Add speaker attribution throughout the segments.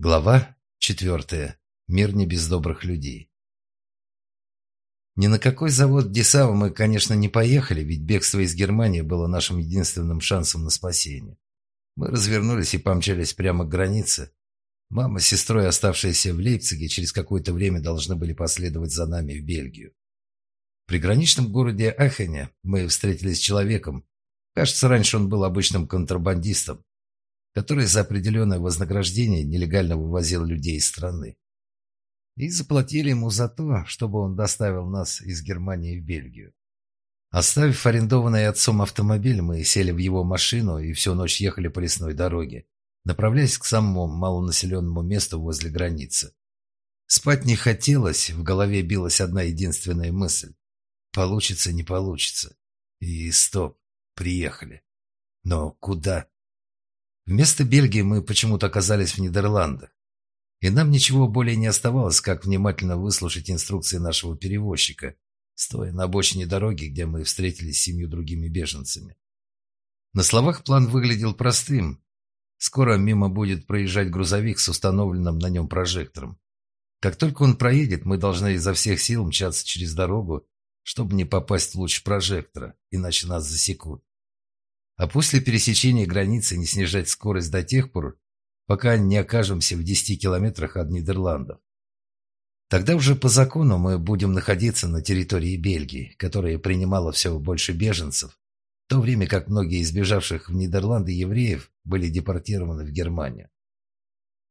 Speaker 1: Глава четвертая. Мир не без добрых людей. Ни на какой завод Десава мы, конечно, не поехали, ведь бегство из Германии было нашим единственным шансом на спасение. Мы развернулись и помчались прямо к границе. Мама с сестрой, оставшиеся в Лейпциге, через какое-то время должны были последовать за нами в Бельгию. В приграничном городе Ахене мы встретились с человеком. Кажется, раньше он был обычным контрабандистом, который за определенное вознаграждение нелегально вывозил людей из страны. И заплатили ему за то, чтобы он доставил нас из Германии в Бельгию. Оставив арендованный отцом автомобиль, мы сели в его машину и всю ночь ехали по лесной дороге, направляясь к самому малонаселенному месту возле границы. Спать не хотелось, в голове билась одна единственная мысль. Получится, не получится. И стоп, приехали. Но куда? Вместо Бельгии мы почему-то оказались в Нидерландах. И нам ничего более не оставалось, как внимательно выслушать инструкции нашего перевозчика, стоя на обочине дороги, где мы встретились с семью другими беженцами. На словах план выглядел простым. Скоро мимо будет проезжать грузовик с установленным на нем прожектором. Как только он проедет, мы должны изо всех сил мчаться через дорогу, чтобы не попасть в луч прожектора, иначе нас засекут а после пересечения границы не снижать скорость до тех пор, пока не окажемся в 10 километрах от Нидерландов. Тогда уже по закону мы будем находиться на территории Бельгии, которая принимала все больше беженцев, в то время как многие из бежавших в Нидерланды евреев были депортированы в Германию.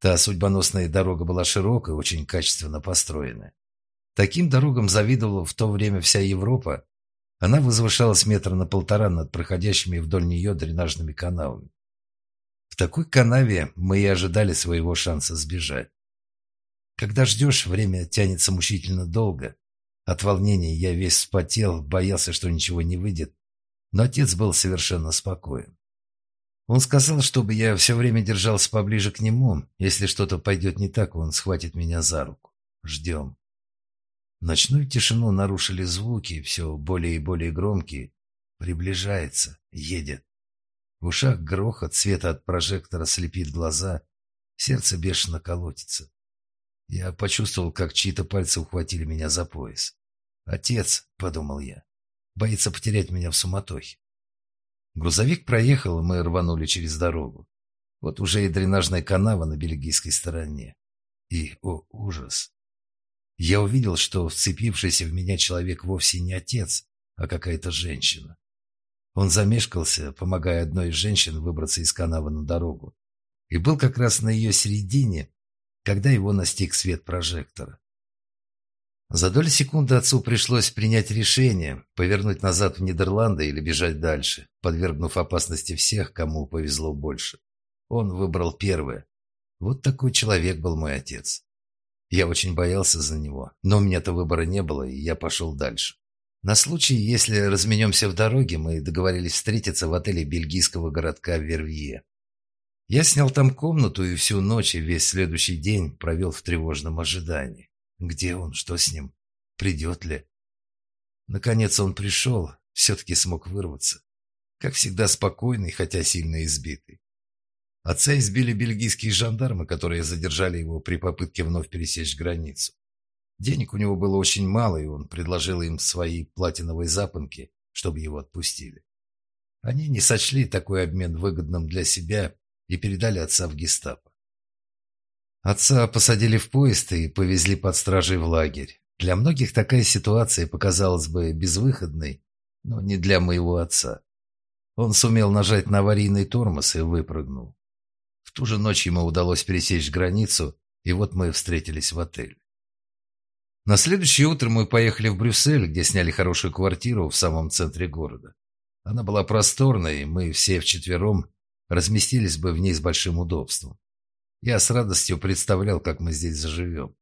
Speaker 1: Та судьбоносная дорога была широкой, очень качественно построенная. Таким дорогам завидовала в то время вся Европа, она возвышалась метра на полтора над проходящими вдоль нее дренажными канавами. В такой канаве мы и ожидали своего шанса сбежать. Когда ждешь, время тянется мучительно долго. От волнения я весь вспотел, боялся, что ничего не выйдет, но отец был совершенно спокоен. Он сказал, чтобы я все время держался поближе к нему. Если что-то пойдет не так, он схватит меня за руку. Ждем. Ночную тишину нарушили звуки, все более и более громкие. Приближается, едет. В ушах грохот, света от прожектора слепит глаза, сердце бешено колотится. Я почувствовал, как чьи-то пальцы ухватили меня за пояс. «Отец», — подумал я, — «боится потерять меня в суматохе». Грузовик проехал, и мы рванули через дорогу. Вот уже и дренажная канава на бельгийской стороне. И, о ужас, я увидел, что вцепившийся в меня человек вовсе не отец, а какая-то женщина. Он замешкался, помогая одной из женщин выбраться из канавы на дорогу, и был как раз на ее середине, когда его настиг свет прожектора. За доли секунды отцу пришлось принять решение, повернуть назад в Нидерланды или бежать дальше, подвергнув опасности всех, кому повезло больше. Он выбрал первое. Вот такой человек был мой отец. Я очень боялся за него, но у меня-то выбора не было, и я пошел дальше. На случай, если разменемся в дороге, мы договорились встретиться в отеле бельгийского городка Вервье. Я снял там комнату и всю ночь и весь следующий день провел в тревожном ожидании. Где он? Что с ним? Придет ли? Наконец он пришел, все-таки смог вырваться. Как всегда спокойный, хотя сильно избитый. Отца избили бельгийские жандармы, которые задержали его при попытке вновь пересечь границу. Денег у него было очень мало, и он предложил им свои платиновые запонки, чтобы его отпустили. Они не сочли такой обмен выгодным для себя и передали отца в гестапо. Отца посадили в поезд и повезли под стражей в лагерь. Для многих такая ситуация показалась бы безвыходной, но не для моего отца. Он сумел нажать на аварийный тормоз и выпрыгнул. В ту же ночь ему удалось пересечь границу, и вот мы встретились в отеле. На следующее утро мы поехали в Брюссель, где сняли хорошую квартиру в самом центре города. Она была просторной, и мы все вчетвером разместились бы в ней с большим удобством. Я с радостью представлял, как мы здесь заживем.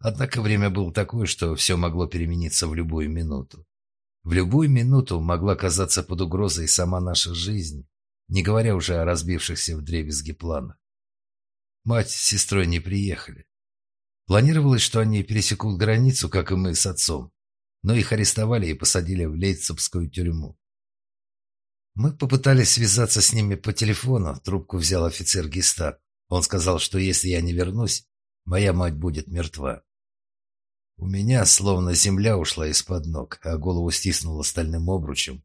Speaker 1: Однако время было такое, что все могло перемениться в любую минуту. В любую минуту могла казаться под угрозой сама наша жизнь, не говоря уже о разбившихся в дребезги планах. Мать с сестрой не приехали. Планировалось, что они пересекут границу, как и мы с отцом, но их арестовали и посадили в Лейцепскую тюрьму. Мы попытались связаться с ними по телефону, трубку взял офицер гестап. Он сказал, что если я не вернусь, моя мать будет мертва. У меня словно земля ушла из-под ног, а голову стиснуло стальным обручем.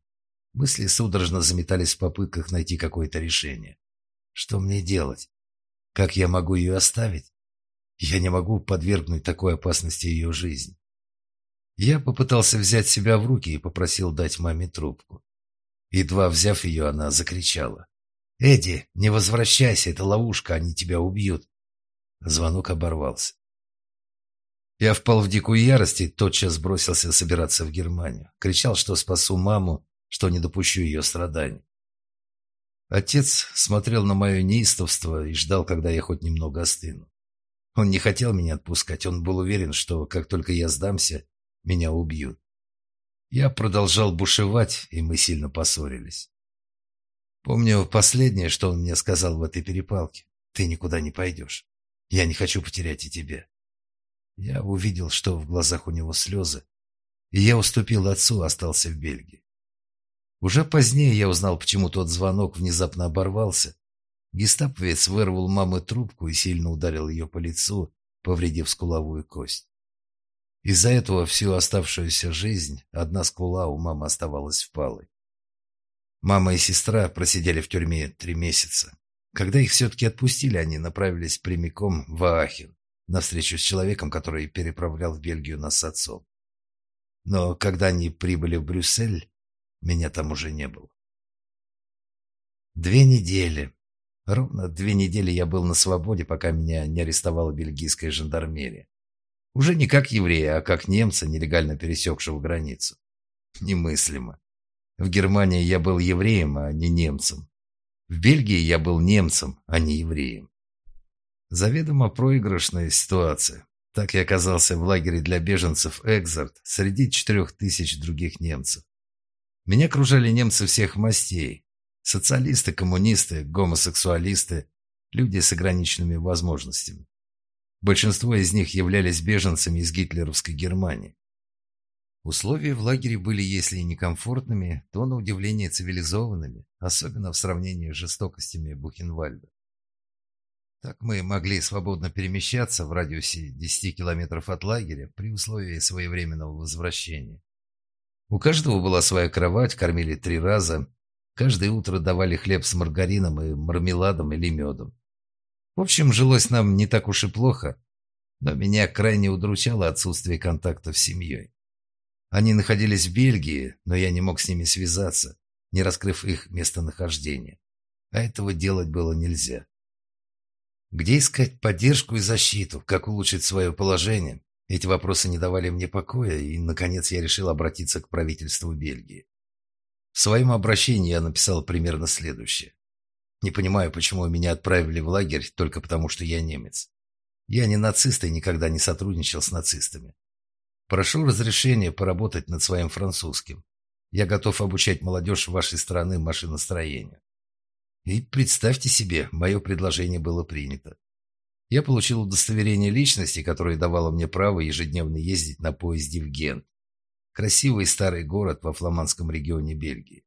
Speaker 1: Мысли судорожно заметались в попытках найти какое-то решение. Что мне делать? Как я могу ее оставить? Я не могу подвергнуть такой опасности ее жизнь. Я попытался взять себя в руки и попросил дать маме трубку. Едва взяв ее, она закричала. «Эдди, не возвращайся, это ловушка, они тебя убьют!» Звонок оборвался. Я впал в дикую ярость и тотчас бросился собираться в Германию. Кричал, что спасу маму, что не допущу ее страданий. Отец смотрел на мое неистовство и ждал, когда я хоть немного остыну. Он не хотел меня отпускать, он был уверен, что как только я сдамся, меня убьют. Я продолжал бушевать, и мы сильно поссорились. Помню последнее, что он мне сказал в этой перепалке. «Ты никуда не пойдешь. Я не хочу потерять и тебя». Я увидел, что в глазах у него слезы, и я уступил отцу, остался в Бельгии. Уже позднее я узнал, почему тот звонок внезапно оборвался. Гестаповец вырвал мамы трубку и сильно ударил ее по лицу, повредив скуловую кость. Из-за этого всю оставшуюся жизнь одна скула у мамы оставалась впалой. Мама и сестра просидели в тюрьме три месяца. Когда их все-таки отпустили, они направились прямиком в Аахен, на встречу с человеком, который переправлял в Бельгию нас с отцом. Но когда они прибыли в Брюссель, меня там уже не было. Две недели. Ровно две недели я был на свободе, пока меня не арестовала бельгийская жандармерия. Уже не как еврея, а как немца, нелегально пересекшего границу. Немыслимо. В Германии я был евреем, а не немцем. В Бельгии я был немцем, а не евреем. Заведомо проигрышная ситуация. Так я оказался в лагере для беженцев Экзарт среди четырех тысяч других немцев. Меня окружали немцы всех мастей. Социалисты, коммунисты, гомосексуалисты, люди с ограниченными возможностями. Большинство из них являлись беженцами из гитлеровской Германии. Условия в лагере были, если и некомфортными, то, на удивление, цивилизованными, особенно в сравнении с жестокостями Бухенвальда. Так мы могли свободно перемещаться в радиусе 10 километров от лагеря при условии своевременного возвращения. У каждого была своя кровать, кормили три раза. Каждое утро давали хлеб с маргарином и мармеладом или медом. В общем, жилось нам не так уж и плохо, но меня крайне удручало отсутствие контактов с семьей. Они находились в Бельгии, но я не мог с ними связаться, не раскрыв их местонахождение. А этого делать было нельзя. Где искать поддержку и защиту, как улучшить свое положение, эти вопросы не давали мне покоя, и, наконец, я решил обратиться к правительству Бельгии. В своем обращении я написал примерно следующее. Не понимаю, почему меня отправили в лагерь только потому, что я немец. Я не нацист и никогда не сотрудничал с нацистами. Прошу разрешения поработать над своим французским. Я готов обучать молодежь вашей страны машиностроению. И представьте себе, мое предложение было принято. Я получил удостоверение личности, которое давало мне право ежедневно ездить на поезде в Гент. Красивый старый город во фламандском регионе Бельгии.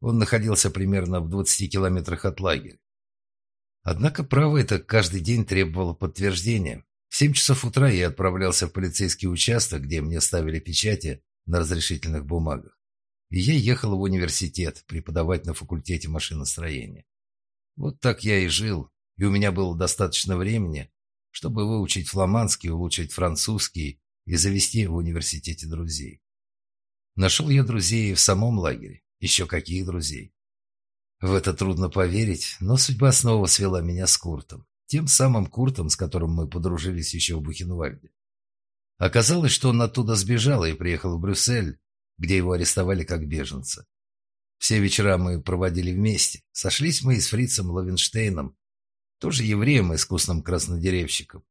Speaker 1: Он находился примерно в 20 километрах от лагеря. Однако право это каждый день требовало подтверждения. В 7 часов утра я отправлялся в полицейский участок, где мне ставили печати на разрешительных бумагах. И я ехал в университет преподавать на факультете машиностроения. Вот так я и жил, и у меня было достаточно времени, чтобы выучить фламандский, улучшить французский и завести в университете друзей. Нашел я друзей в самом лагере. Еще каких друзей? В это трудно поверить, но судьба снова свела меня с Куртом. Тем самым Куртом, с которым мы подружились еще в Бухенвальде. Оказалось, что он оттуда сбежал и приехал в Брюссель, где его арестовали как беженца. Все вечера мы проводили вместе. Сошлись мы и с фрицем Лавенштейном, тоже евреем и искусным краснодеревщиком.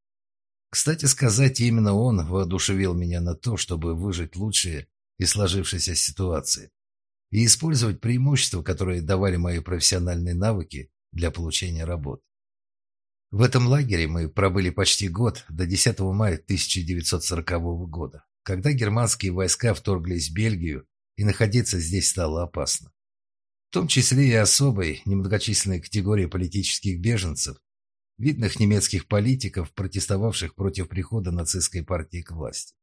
Speaker 1: Кстати сказать, именно он воодушевил меня на то, чтобы выжить лучшее из сложившейся ситуации и использовать преимущества, которые давали мои профессиональные навыки для получения работ. В этом лагере мы пробыли почти год, до 10 мая 1940 года, когда германские войска вторглись в Бельгию, и находиться здесь стало опасно в том числе и особой, немногочисленной категории политических беженцев, видных немецких политиков, протестовавших против прихода нацистской партии к власти.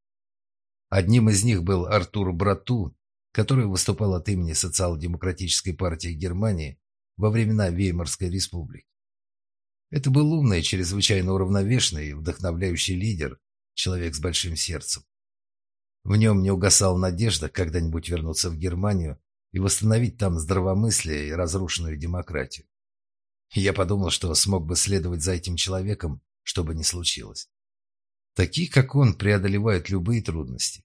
Speaker 1: Одним из них был Артур Брату, который выступал от имени Социал-демократической партии Германии во времена Веймарской республики. Это был умный, чрезвычайно уравновешенный вдохновляющий лидер, человек с большим сердцем. В нем не угасала надежда когда-нибудь вернуться в Германию и восстановить там здравомыслие и разрушенную демократию. Я подумал, что смог бы следовать за этим человеком, что бы ни случилось. Такие, как он, преодолевают любые трудности.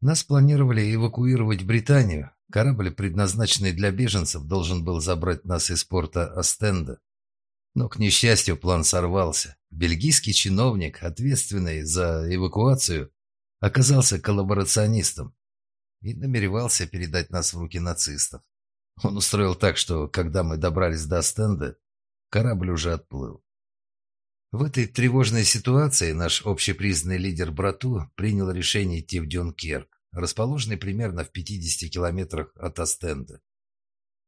Speaker 1: Нас планировали эвакуировать в Британию. Корабль, предназначенный для беженцев, должен был забрать нас из порта Астенда. Но, к несчастью, план сорвался. Бельгийский чиновник, ответственный за эвакуацию, оказался коллаборационистом и намеревался передать нас в руки нацистов. Он устроил так, что, когда мы добрались до стенда, корабль уже отплыл. В этой тревожной ситуации наш общепризнанный лидер Брату принял решение идти в Дюнкерк, расположенный примерно в 50 километрах от Астенда.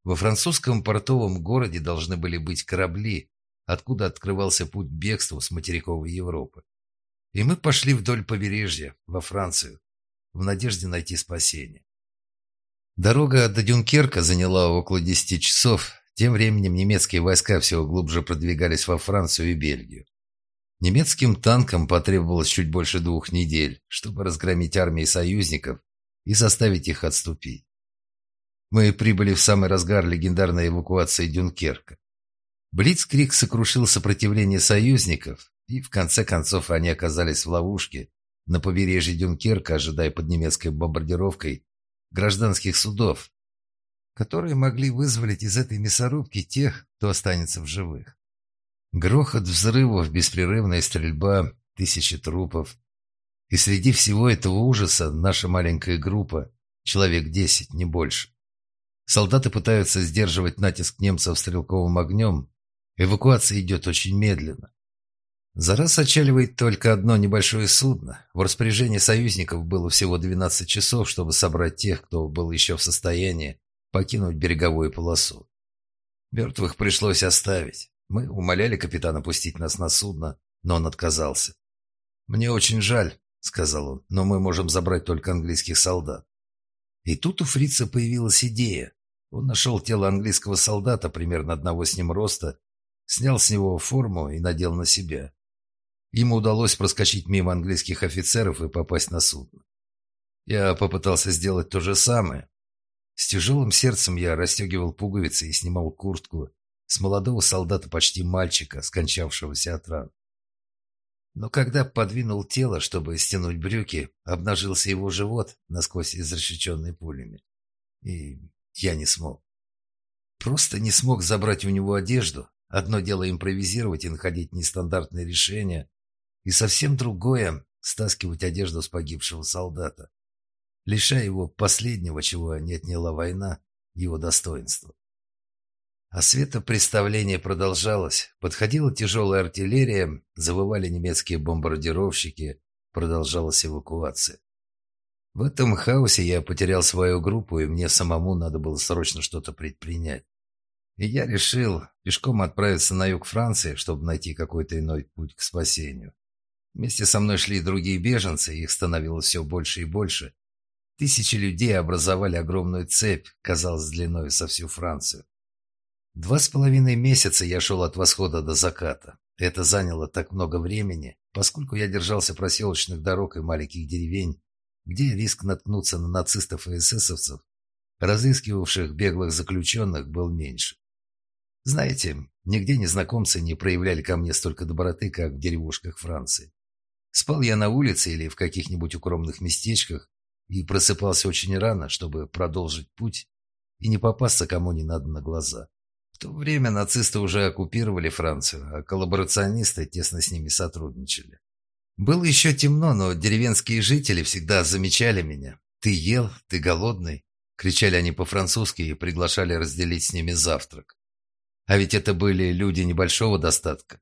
Speaker 1: Во французском портовом городе должны были быть корабли, откуда открывался путь к бегству с материковой Европы. И мы пошли вдоль побережья, во Францию, в надежде найти спасение. Дорога до Дюнкерка заняла около 10 часов. Тем временем немецкие войска все глубже продвигались во Францию и Бельгию. Немецким танкам потребовалось чуть больше двух недель, чтобы разгромить армии союзников и заставить их отступить. Мы прибыли в самый разгар легендарной эвакуации Дюнкерка. Блицкрик сокрушил сопротивление союзников, и в конце концов они оказались в ловушке на побережье Дюнкерка, ожидая под немецкой бомбардировкой гражданских судов, которые могли вызволить из этой мясорубки тех, кто останется в живых. Грохот взрывов, беспрерывная стрельба, тысячи трупов. И среди всего этого ужаса наша маленькая группа, человек десять, не больше. Солдаты пытаются сдерживать натиск немцев стрелковым огнем, Эвакуация идет очень медленно. За раз отчаливает только одно небольшое судно. В распоряжении союзников было всего 12 часов, чтобы собрать тех, кто был еще в состоянии покинуть береговую полосу. Мертвых пришлось оставить. Мы умоляли капитана пустить нас на судно, но он отказался. «Мне очень жаль», — сказал он, — «но мы можем забрать только английских солдат». И тут у фрица появилась идея. Он нашел тело английского солдата примерно одного с ним роста снял с него форму и надел на себя. Ему удалось проскочить мимо английских офицеров и попасть на судно. Я попытался сделать то же самое. С тяжелым сердцем я расстегивал пуговицы и снимал куртку с молодого солдата, почти мальчика, скончавшегося от ран. Но когда подвинул тело, чтобы стянуть брюки, обнажился его живот, насквозь изрешеченный пулями. И я не смог. Просто не смог забрать у него одежду, Одно дело импровизировать и находить нестандартные решения, и совсем другое – стаскивать одежду с погибшего солдата, лишая его последнего, чего не отняла война, его достоинства. А светопреставление продолжалось. Подходила тяжелая артиллерия, завывали немецкие бомбардировщики, продолжалась эвакуация. В этом хаосе я потерял свою группу, и мне самому надо было срочно что-то предпринять. И я решил пешком отправиться на юг Франции, чтобы найти какой-то иной путь к спасению. Вместе со мной шли другие беженцы, их становилось все больше и больше. Тысячи людей образовали огромную цепь, казалось, длиной со всю Францию. Два с половиной месяца я шел от восхода до заката. Это заняло так много времени, поскольку я держался проселочных дорог и маленьких деревень, где риск наткнуться на нацистов и эсэсовцев, разыскивавших беглых заключенных, был меньше. Знаете, нигде незнакомцы не проявляли ко мне столько доброты, как в деревушках Франции. Спал я на улице или в каких-нибудь укромных местечках и просыпался очень рано, чтобы продолжить путь и не попасться кому не надо на глаза. В то время нацисты уже оккупировали Францию, а коллаборационисты тесно с ними сотрудничали. Было еще темно, но деревенские жители всегда замечали меня. «Ты ел? Ты голодный?» Кричали они по-французски и приглашали разделить с ними завтрак. А ведь это были люди небольшого достатка.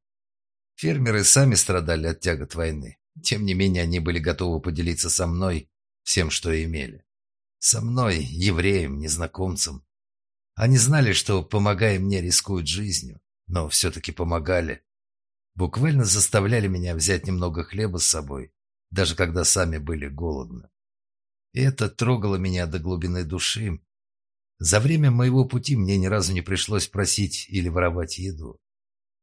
Speaker 1: Фермеры сами страдали от тягот войны. Тем не менее, они были готовы поделиться со мной всем, что имели. Со мной, евреем, незнакомцем. Они знали, что, помогая мне, рискуют жизнью, но все-таки помогали, буквально заставляли меня взять немного хлеба с собой, даже когда сами были голодны. И это трогало меня до глубины души. За время моего пути мне ни разу не пришлось просить или воровать еду.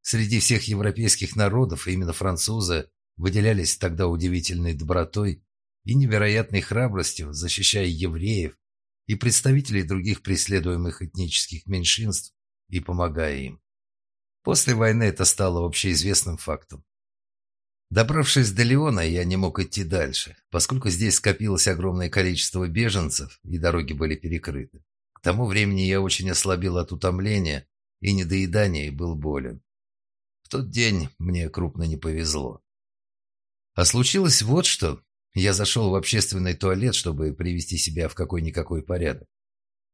Speaker 1: Среди всех европейских народов именно французы выделялись тогда удивительной добротой и невероятной храбростью, защищая евреев и представителей других преследуемых этнических меньшинств и помогая им. После войны это стало общеизвестным фактом. Добравшись до Леона, я не мог идти дальше, поскольку здесь скопилось огромное количество беженцев, и дороги были перекрыты. К тому времени я очень ослабил от утомления и недоедания и был болен. В тот день мне крупно не повезло. А случилось вот что. Я зашел в общественный туалет, чтобы привести себя в какой-никакой порядок.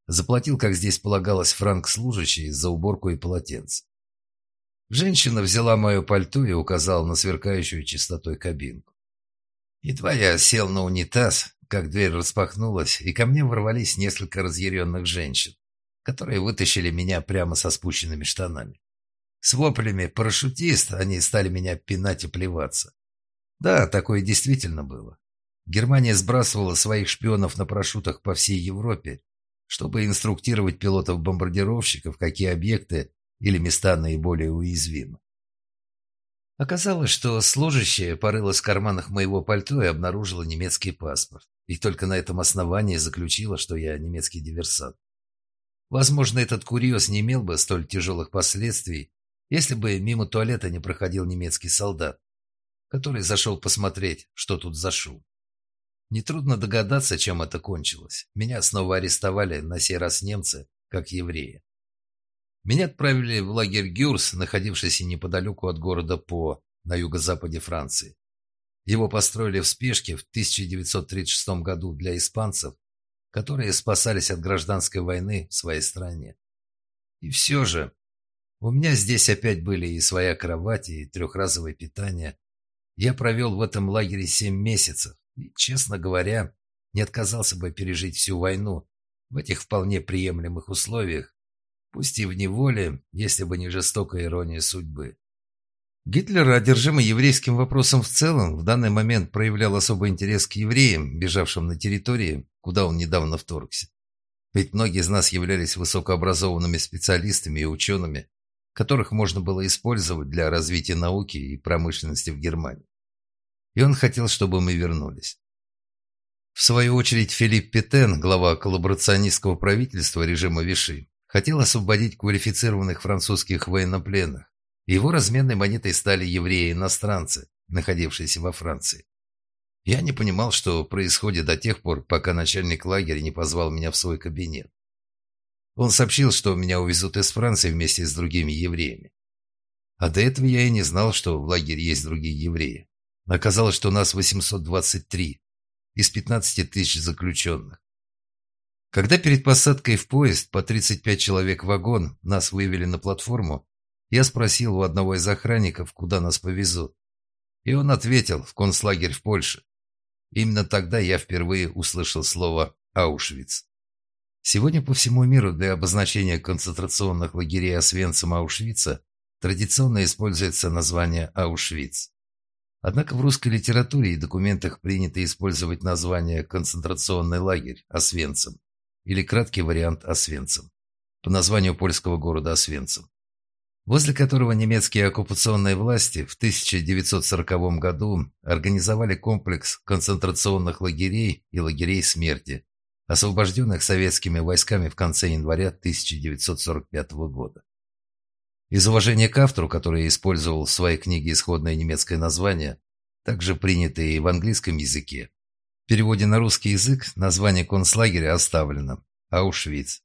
Speaker 1: Заплатил, как здесь полагалось, франк служащий за уборку и полотенце. Женщина взяла мое пальто и указала на сверкающую чистотой кабинку. Едва я сел на унитаз, как дверь распахнулась, и ко мне ворвались несколько разъяренных женщин, которые вытащили меня прямо со спущенными штанами. С воплями «парашютист» они стали меня пинать и плеваться. Да, такое действительно было. Германия сбрасывала своих шпионов на парашютах по всей Европе, чтобы инструктировать пилотов-бомбардировщиков, какие объекты или места наиболее уязвимы. Оказалось, что служащая порылась в карманах моего пальто и обнаружила немецкий паспорт, и только на этом основании заключила, что я немецкий диверсант. Возможно, этот курьез не имел бы столь тяжелых последствий, если бы мимо туалета не проходил немецкий солдат, который зашел посмотреть, что тут за шум. Нетрудно догадаться, чем это кончилось. Меня снова арестовали, на сей раз немцы, как евреи. Меня отправили в лагерь Гюрс, находившийся неподалеку от города По, на юго-западе Франции. Его построили в спешке в 1936 году для испанцев, которые спасались от гражданской войны в своей стране. И все же, у меня здесь опять были и своя кровать, и трехразовое питание. Я провел в этом лагере семь месяцев, и, честно говоря, не отказался бы пережить всю войну в этих вполне приемлемых условиях, пусть и в неволе, если бы не жестокая ирония судьбы. Гитлер, одержимый еврейским вопросом в целом, в данный момент проявлял особый интерес к евреям, бежавшим на территории, куда он недавно вторгся. Ведь многие из нас являлись высокообразованными специалистами и учеными, которых можно было использовать для развития науки и промышленности в Германии и он хотел, чтобы мы вернулись. В свою очередь Филипп Петен, глава коллаборационистского правительства режима Виши, хотел освободить квалифицированных французских военнопленных. Его разменной монетой стали евреи-иностранцы, находившиеся во Франции. Я не понимал, что происходит до тех пор, пока начальник лагеря не позвал меня в свой кабинет. Он сообщил, что меня увезут из Франции вместе с другими евреями. А до этого я и не знал, что в лагере есть другие евреи. Оказалось, что нас 823 из 15 тысяч заключенных. Когда перед посадкой в поезд по 35 человек вагон нас вывели на платформу, я спросил у одного из охранников, куда нас повезут. И он ответил, в концлагерь в Польше. Именно тогда я впервые услышал слово «Аушвиц». Сегодня по всему миру для обозначения концентрационных лагерей Освенцима Аушвица традиционно используется название Аушвиц. Однако в русской литературе и документах принято использовать название «концентрационный лагерь» Освенцим или краткий вариант Освенцим по названию польского города Освенцим, возле которого немецкие оккупационные власти в 1940 году организовали комплекс концентрационных лагерей и лагерей смерти, освобожденных советскими войсками в конце января 1945 года. Из уважения к автору, который использовал в своей книге исходное немецкое название, также принятое и в английском языке. В переводе на русский язык название концлагеря оставлено – Аушвиц.